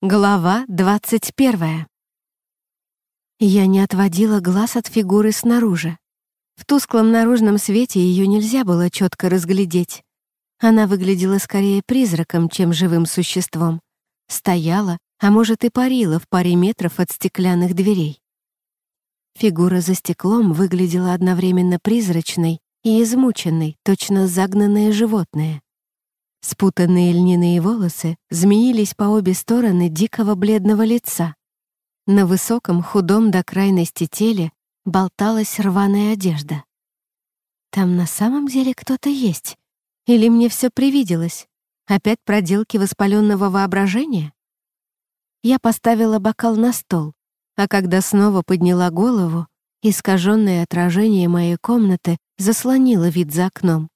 Глава 21. Я не отводила глаз от фигуры снаружи. В тусклом наружном свете ее нельзя было четко разглядеть. Она выглядела скорее призраком, чем живым существом. Стояла, а может и парила в паре метров от стеклянных дверей. Фигура за стеклом выглядела одновременно призрачной и измученной, точно загнанное животное. Спутанные льняные волосы змеились по обе стороны дикого бледного лица. На высоком, худом до крайности теле болталась рваная одежда. «Там на самом деле кто-то есть? Или мне все привиделось? Опять проделки воспаленного воображения?» Я поставила бокал на стол, а когда снова подняла голову, искаженное отражение моей комнаты заслонило вид за окном.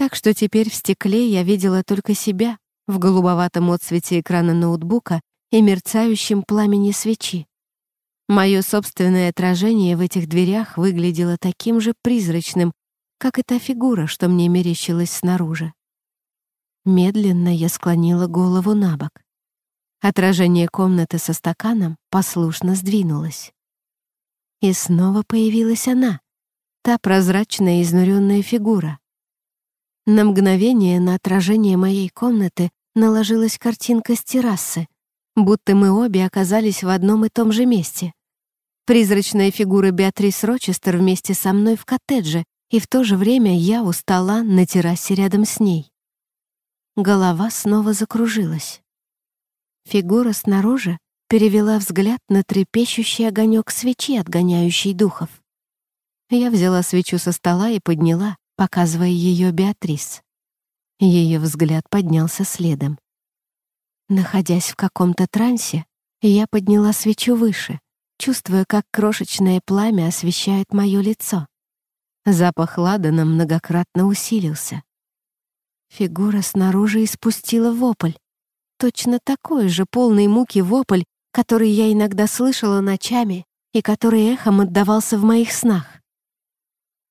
Так что теперь в стекле я видела только себя в голубоватом отсвете экрана ноутбука и мерцающем пламени свечи. Мое собственное отражение в этих дверях выглядело таким же призрачным, как и та фигура, что мне мерещилась снаружи. Медленно я склонила голову на бок. Отражение комнаты со стаканом послушно сдвинулось. И снова появилась она, та прозрачная изнуренная фигура. На мгновение на отражение моей комнаты наложилась картинка с террасы, будто мы обе оказались в одном и том же месте. Призрачная фигура Беатрис Рочестер вместе со мной в коттедже, и в то же время я устала на террасе рядом с ней. Голова снова закружилась. Фигура снаружи перевела взгляд на трепещущий огонек свечи, отгоняющий духов. Я взяла свечу со стола и подняла, показывая ее Беатрис. Ее взгляд поднялся следом. Находясь в каком-то трансе, я подняла свечу выше, чувствуя, как крошечное пламя освещает мое лицо. Запах ладана многократно усилился. Фигура снаружи испустила вопль. Точно такой же полный муки вопль, который я иногда слышала ночами и который эхом отдавался в моих снах.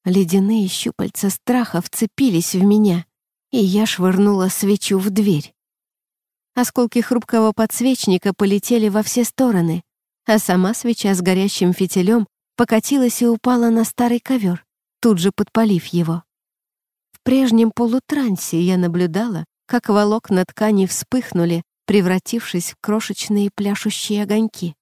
Ледяные щупальца страха вцепились в меня, и я швырнула свечу в дверь. Осколки хрупкого подсвечника полетели во все стороны, а сама свеча с горящим фитилем покатилась и упала на старый ковер, тут же подпалив его. В прежнем полутрансе я наблюдала, как волокна ткани вспыхнули, превратившись в крошечные пляшущие огоньки.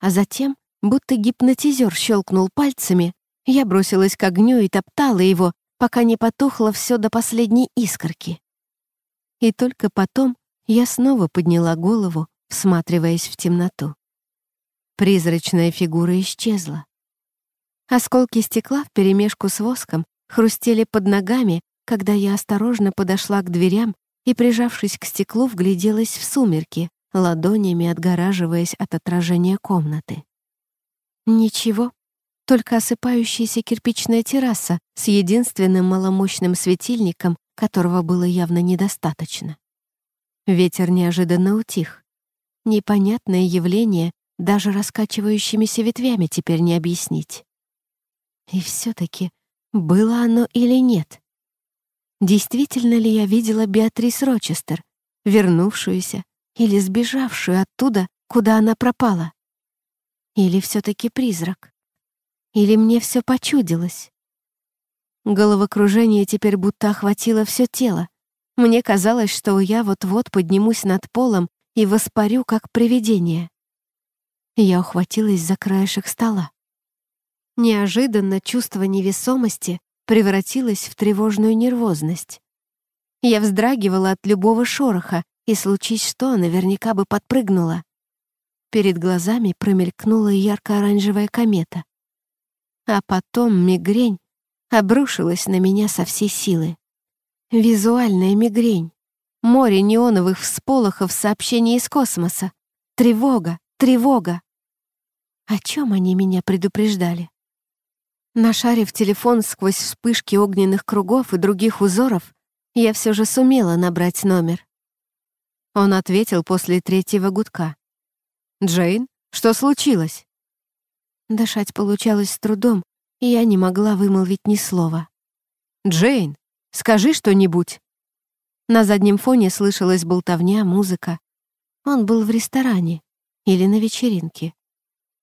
А затем, будто гипнотизер щелкнул пальцами, я бросилась к огню и топтала его, пока не потухло все до последней искорки. И только потом я снова подняла голову, всматриваясь в темноту. Призрачная фигура исчезла. Осколки стекла вперемешку с воском хрустели под ногами, когда я осторожно подошла к дверям и, прижавшись к стеклу, вгляделась в сумерки, ладонями отгораживаясь от отражения комнаты. Ничего, только осыпающаяся кирпичная терраса с единственным маломощным светильником, которого было явно недостаточно. Ветер неожиданно утих. Непонятное явление даже раскачивающимися ветвями теперь не объяснить. И все таки было оно или нет? Действительно ли я видела Беатрис Рочестер, вернувшуюся или сбежавшую оттуда, куда она пропала? Или все таки призрак? Или мне все почудилось? Головокружение теперь будто охватило все тело. Мне казалось, что я вот-вот поднимусь над полом и воспарю, как привидение. Я ухватилась за краешек стола. Неожиданно чувство невесомости превратилось в тревожную нервозность. Я вздрагивала от любого шороха, и случись что, наверняка бы подпрыгнула. Перед глазами промелькнула ярко-оранжевая комета. А потом мигрень обрушилась на меня со всей силы. Визуальная мигрень. Море неоновых всполохов сообщений из космоса. Тревога, тревога. О чем они меня предупреждали? Нашарив телефон сквозь вспышки огненных кругов и других узоров, я все же сумела набрать номер. Он ответил после третьего гудка. «Джейн, что случилось?» Дышать получалось с трудом, и я не могла вымолвить ни слова. «Джейн, скажи что-нибудь!» На заднем фоне слышалась болтовня, музыка. Он был в ресторане или на вечеринке.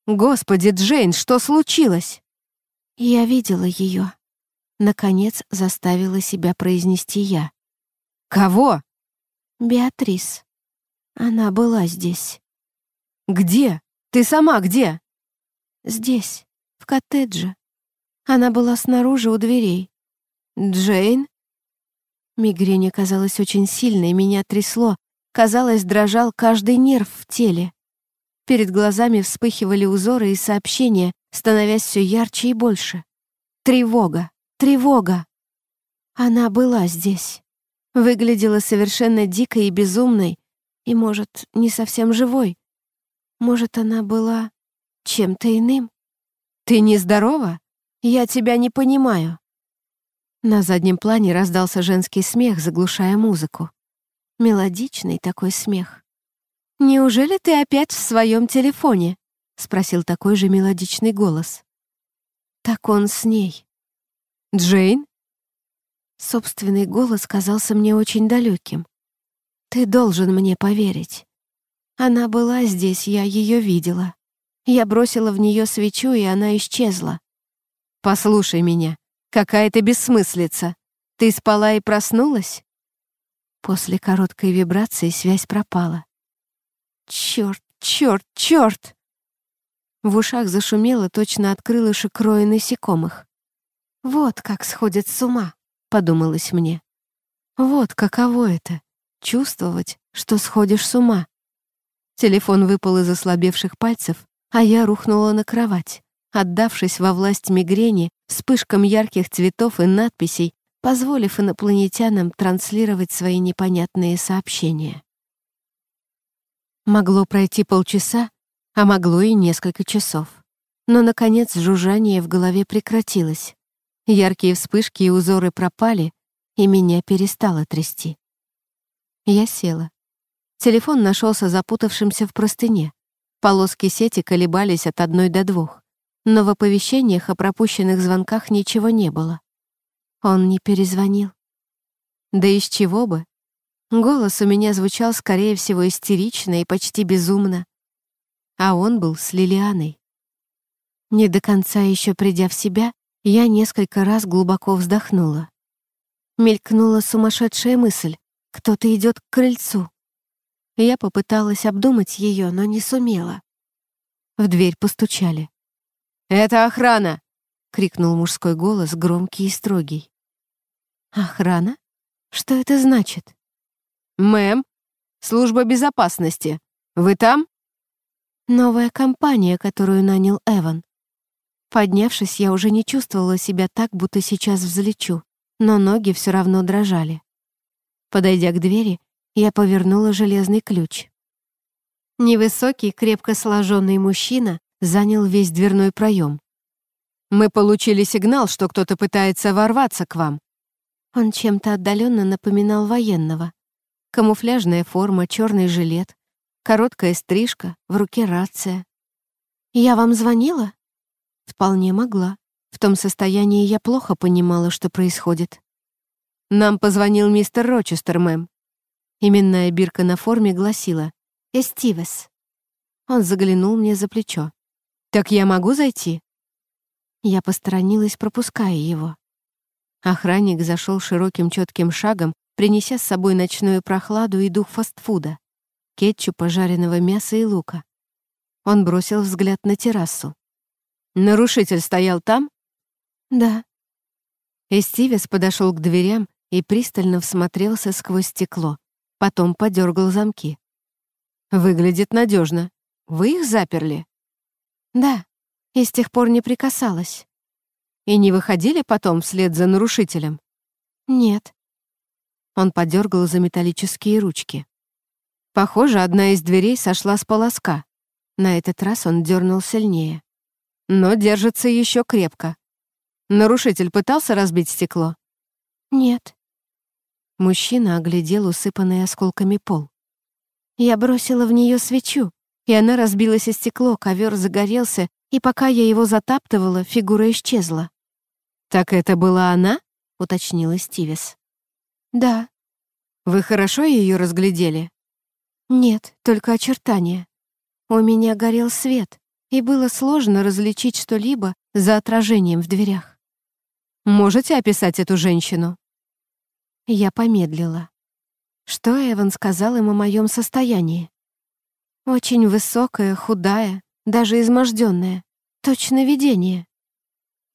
«Господи, Джейн, что случилось?» Я видела ее. Наконец заставила себя произнести я. «Кого?» «Беатрис. Она была здесь». «Где? Ты сама где?» Здесь, в коттедже. Она была снаружи у дверей. «Джейн?» Мигрень оказалась очень сильной, меня трясло. Казалось, дрожал каждый нерв в теле. Перед глазами вспыхивали узоры и сообщения, становясь все ярче и больше. Тревога, тревога. Она была здесь. Выглядела совершенно дикой и безумной, и, может, не совсем живой. Может, она была чем-то иным. «Ты нездорова? Я тебя не понимаю». На заднем плане раздался женский смех, заглушая музыку. Мелодичный такой смех. «Неужели ты опять в своем телефоне?» — спросил такой же мелодичный голос. «Так он с ней». «Джейн?» Собственный голос казался мне очень далеким. «Ты должен мне поверить. Она была здесь, я ее видела. Я бросила в нее свечу, и она исчезла. «Послушай меня. Какая ты бессмыслица. Ты спала и проснулась?» После короткой вибрации связь пропала. Черт, черт, черт! В ушах зашумело, точно от крылышек насекомых. «Вот как сходит с ума», — подумалось мне. «Вот каково это — чувствовать, что сходишь с ума». Телефон выпал из ослабевших пальцев, а я рухнула на кровать, отдавшись во власть мигрени, вспышкам ярких цветов и надписей, позволив инопланетянам транслировать свои непонятные сообщения. Могло пройти полчаса, а могло и несколько часов. Но, наконец, жужжание в голове прекратилось. Яркие вспышки и узоры пропали, и меня перестало трясти. Я села. Телефон нашелся запутавшимся в простыне. Полоски сети колебались от одной до двух, но в оповещениях о пропущенных звонках ничего не было. Он не перезвонил. Да из чего бы? Голос у меня звучал, скорее всего, истерично и почти безумно. А он был с Лилианой. Не до конца еще придя в себя, я несколько раз глубоко вздохнула. Мелькнула сумасшедшая мысль. Кто-то идет к крыльцу. Я попыталась обдумать ее, но не сумела. В дверь постучали. «Это охрана!» — крикнул мужской голос, громкий и строгий. «Охрана? Что это значит?» «Мэм, служба безопасности. Вы там?» Новая компания, которую нанял Эван. Поднявшись, я уже не чувствовала себя так, будто сейчас взлечу, но ноги все равно дрожали. Подойдя к двери, я повернула железный ключ. Невысокий, крепко сложенный мужчина занял весь дверной проем. «Мы получили сигнал, что кто-то пытается ворваться к вам». Он чем-то отдаленно напоминал военного. Камуфляжная форма, черный жилет, короткая стрижка, в руке рация. «Я вам звонила?» «Вполне могла. В том состоянии я плохо понимала, что происходит». «Нам позвонил мистер Рочестер, мэм. Именная бирка на форме гласила «Эстивес». Он заглянул мне за плечо. «Так я могу зайти?» Я посторонилась, пропуская его. Охранник зашел широким четким шагом, принеся с собой ночную прохладу и дух фастфуда, кетчупа, жареного мяса и лука. Он бросил взгляд на террасу. «Нарушитель стоял там?» «Да». Эстивес подошел к дверям и пристально всмотрелся сквозь стекло потом подергал замки. «Выглядит надежно. Вы их заперли?» «Да, и с тех пор не прикасалась». «И не выходили потом вслед за нарушителем?» «Нет». Он подергал за металлические ручки. Похоже, одна из дверей сошла с полоска. На этот раз он дернул сильнее. Но держится еще крепко. Нарушитель пытался разбить стекло? Нет. Мужчина оглядел усыпанный осколками пол. Я бросила в нее свечу, и она разбилась о стекло, ковер загорелся, и пока я его затаптывала, фигура исчезла. «Так это была она?» — уточнила Стивис. «Да». «Вы хорошо ее разглядели?» «Нет, только очертания. У меня горел свет, и было сложно различить что-либо за отражением в дверях». «Можете описать эту женщину?» Я помедлила. Что Эван сказал им о моем состоянии? Очень высокая, худая, даже изможденная. Точно видение.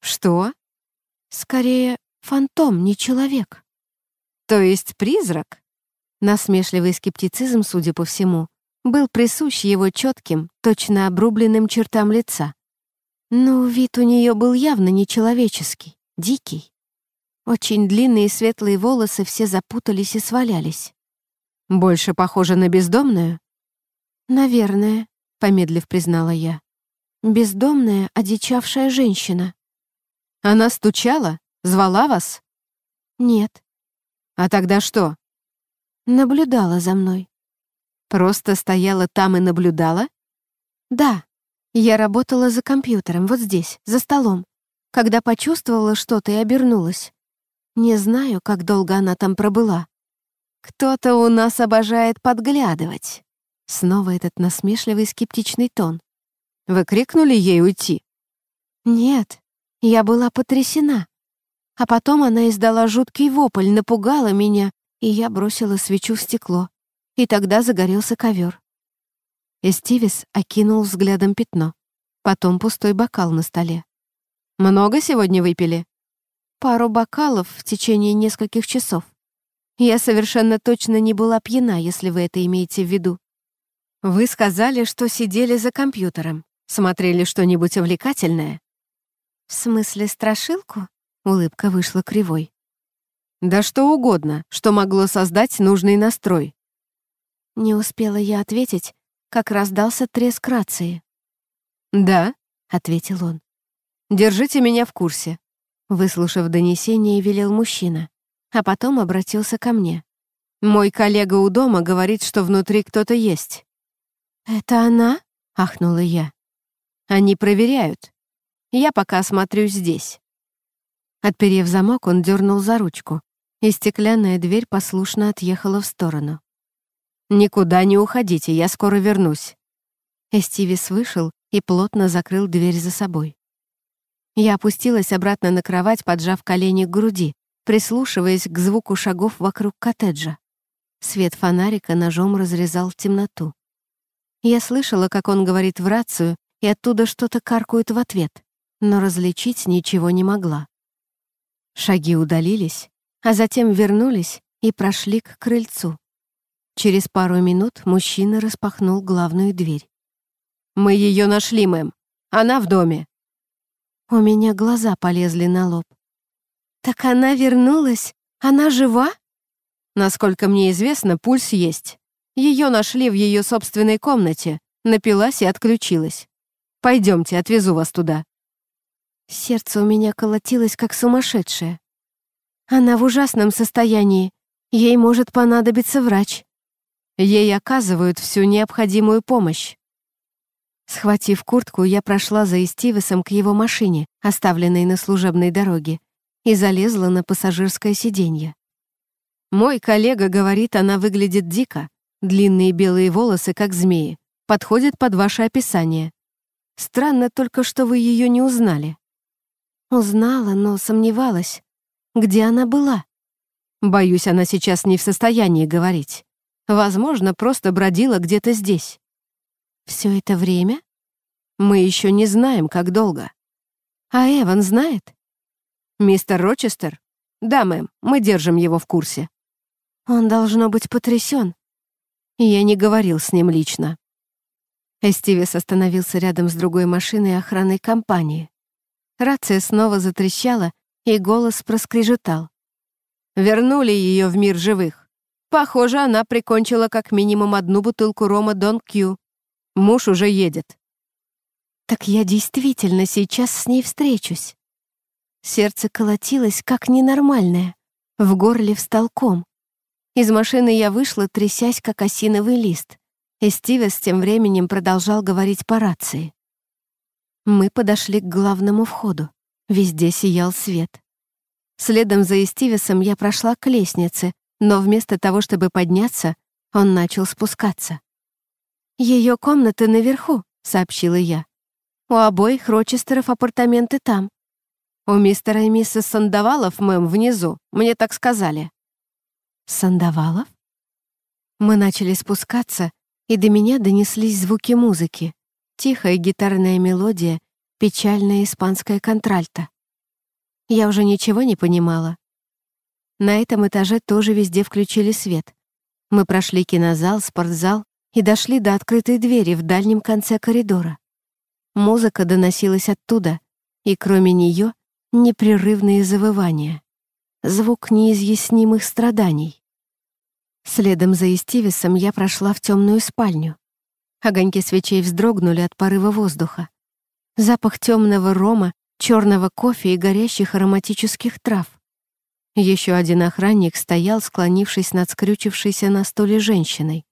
Что? Скорее, фантом, не человек. То есть призрак? Насмешливый скептицизм, судя по всему, был присущ его четким, точно обрубленным чертам лица. Но вид у нее был явно нечеловеческий, дикий. Очень длинные светлые волосы все запутались и свалялись. «Больше похожа на бездомную?» «Наверное», — помедлив признала я. «Бездомная, одичавшая женщина». «Она стучала? Звала вас?» «Нет». «А тогда что?» «Наблюдала за мной». «Просто стояла там и наблюдала?» «Да. Я работала за компьютером, вот здесь, за столом. Когда почувствовала что-то и обернулась. Не знаю, как долго она там пробыла. Кто-то у нас обожает подглядывать. Снова этот насмешливый скептичный тон. Вы крикнули ей уйти? Нет, я была потрясена. А потом она издала жуткий вопль, напугала меня, и я бросила свечу в стекло. И тогда загорелся ковер. Эстивис окинул взглядом пятно, потом пустой бокал на столе. «Много сегодня выпили?» пару бокалов в течение нескольких часов. Я совершенно точно не была пьяна, если вы это имеете в виду. Вы сказали, что сидели за компьютером, смотрели что-нибудь увлекательное. В смысле, страшилку? Улыбка вышла кривой. Да что угодно, что могло создать нужный настрой. Не успела я ответить, как раздался треск рации. «Да», — ответил он. «Держите меня в курсе. Выслушав донесение, велел мужчина, а потом обратился ко мне. «Мой коллега у дома говорит, что внутри кто-то есть». «Это она?» — ахнула я. «Они проверяют. Я пока смотрю здесь». Отперев замок, он дернул за ручку, и стеклянная дверь послушно отъехала в сторону. «Никуда не уходите, я скоро вернусь». Эстивис вышел и плотно закрыл дверь за собой. Я опустилась обратно на кровать, поджав колени к груди, прислушиваясь к звуку шагов вокруг коттеджа. Свет фонарика ножом разрезал темноту. Я слышала, как он говорит в рацию, и оттуда что-то каркают в ответ, но различить ничего не могла. Шаги удалились, а затем вернулись и прошли к крыльцу. Через пару минут мужчина распахнул главную дверь. «Мы ее нашли, мэм. Она в доме». У меня глаза полезли на лоб. «Так она вернулась? Она жива?» «Насколько мне известно, пульс есть. Ее нашли в ее собственной комнате, напилась и отключилась. Пойдемте, отвезу вас туда». Сердце у меня колотилось, как сумасшедшее. Она в ужасном состоянии. Ей может понадобиться врач. Ей оказывают всю необходимую помощь. Схватив куртку, я прошла за Эстивесом к его машине, оставленной на служебной дороге, и залезла на пассажирское сиденье. Мой коллега говорит, она выглядит дико. Длинные белые волосы, как змеи. Подходит под ваше описание. Странно только, что вы ее не узнали. Узнала, но сомневалась. Где она была? Боюсь, она сейчас не в состоянии говорить. Возможно, просто бродила где-то здесь. Все это время? Мы еще не знаем, как долго. А Эван знает? Мистер Рочестер? Да, мэм, мы держим его в курсе. Он должно быть потрясен. Я не говорил с ним лично. Эстивес остановился рядом с другой машиной охранной компании. Рация снова затрещала, и голос проскрежетал. Вернули ее в мир живых. Похоже, она прикончила как минимум одну бутылку рома Дон Кью. Муж уже едет. Так я действительно сейчас с ней встречусь. Сердце колотилось, как ненормальное. В горле встал ком. Из машины я вышла, трясясь, как осиновый лист. И Стивес тем временем продолжал говорить по рации. Мы подошли к главному входу. Везде сиял свет. Следом за Эстивесом я прошла к лестнице, но вместо того, чтобы подняться, он начал спускаться. «Ее комната наверху», — сообщила я. «У обоих Рочестеров апартаменты там. У мистера и миссис Сандавалов, мэм, внизу. Мне так сказали». «Сандавалов?» Мы начали спускаться, и до меня донеслись звуки музыки. Тихая гитарная мелодия, печальная испанская контральта. Я уже ничего не понимала. На этом этаже тоже везде включили свет. Мы прошли кинозал, спортзал и дошли до открытой двери в дальнем конце коридора. Музыка доносилась оттуда, и кроме нее непрерывные завывания. Звук неизъяснимых страданий. Следом за Истивисом я прошла в темную спальню. Огоньки свечей вздрогнули от порыва воздуха. Запах темного рома, черного кофе и горящих ароматических трав. Еще один охранник стоял, склонившись над скрючившейся на столе женщиной.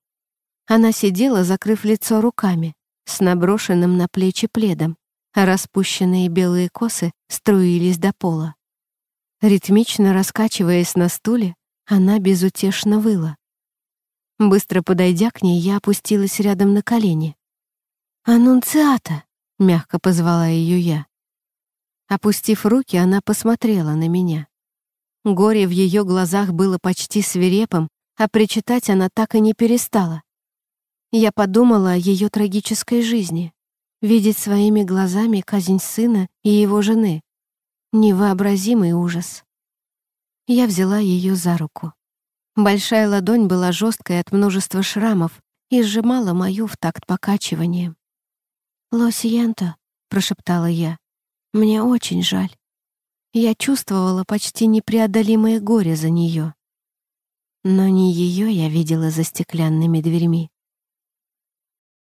Она сидела, закрыв лицо руками, с наброшенным на плечи пледом, а распущенные белые косы струились до пола. Ритмично раскачиваясь на стуле, она безутешно выла. Быстро подойдя к ней, я опустилась рядом на колени. «Анунциата!» — мягко позвала ее я. Опустив руки, она посмотрела на меня. Горе в ее глазах было почти свирепым, а причитать она так и не перестала. Я подумала о ее трагической жизни, видеть своими глазами казнь сына и его жены. Невообразимый ужас. Я взяла ее за руку. Большая ладонь была жесткой от множества шрамов и сжимала мою в такт покачивания. «Лосиенто», — прошептала я, — «мне очень жаль». Я чувствовала почти непреодолимое горе за нее. Но не ее я видела за стеклянными дверьми.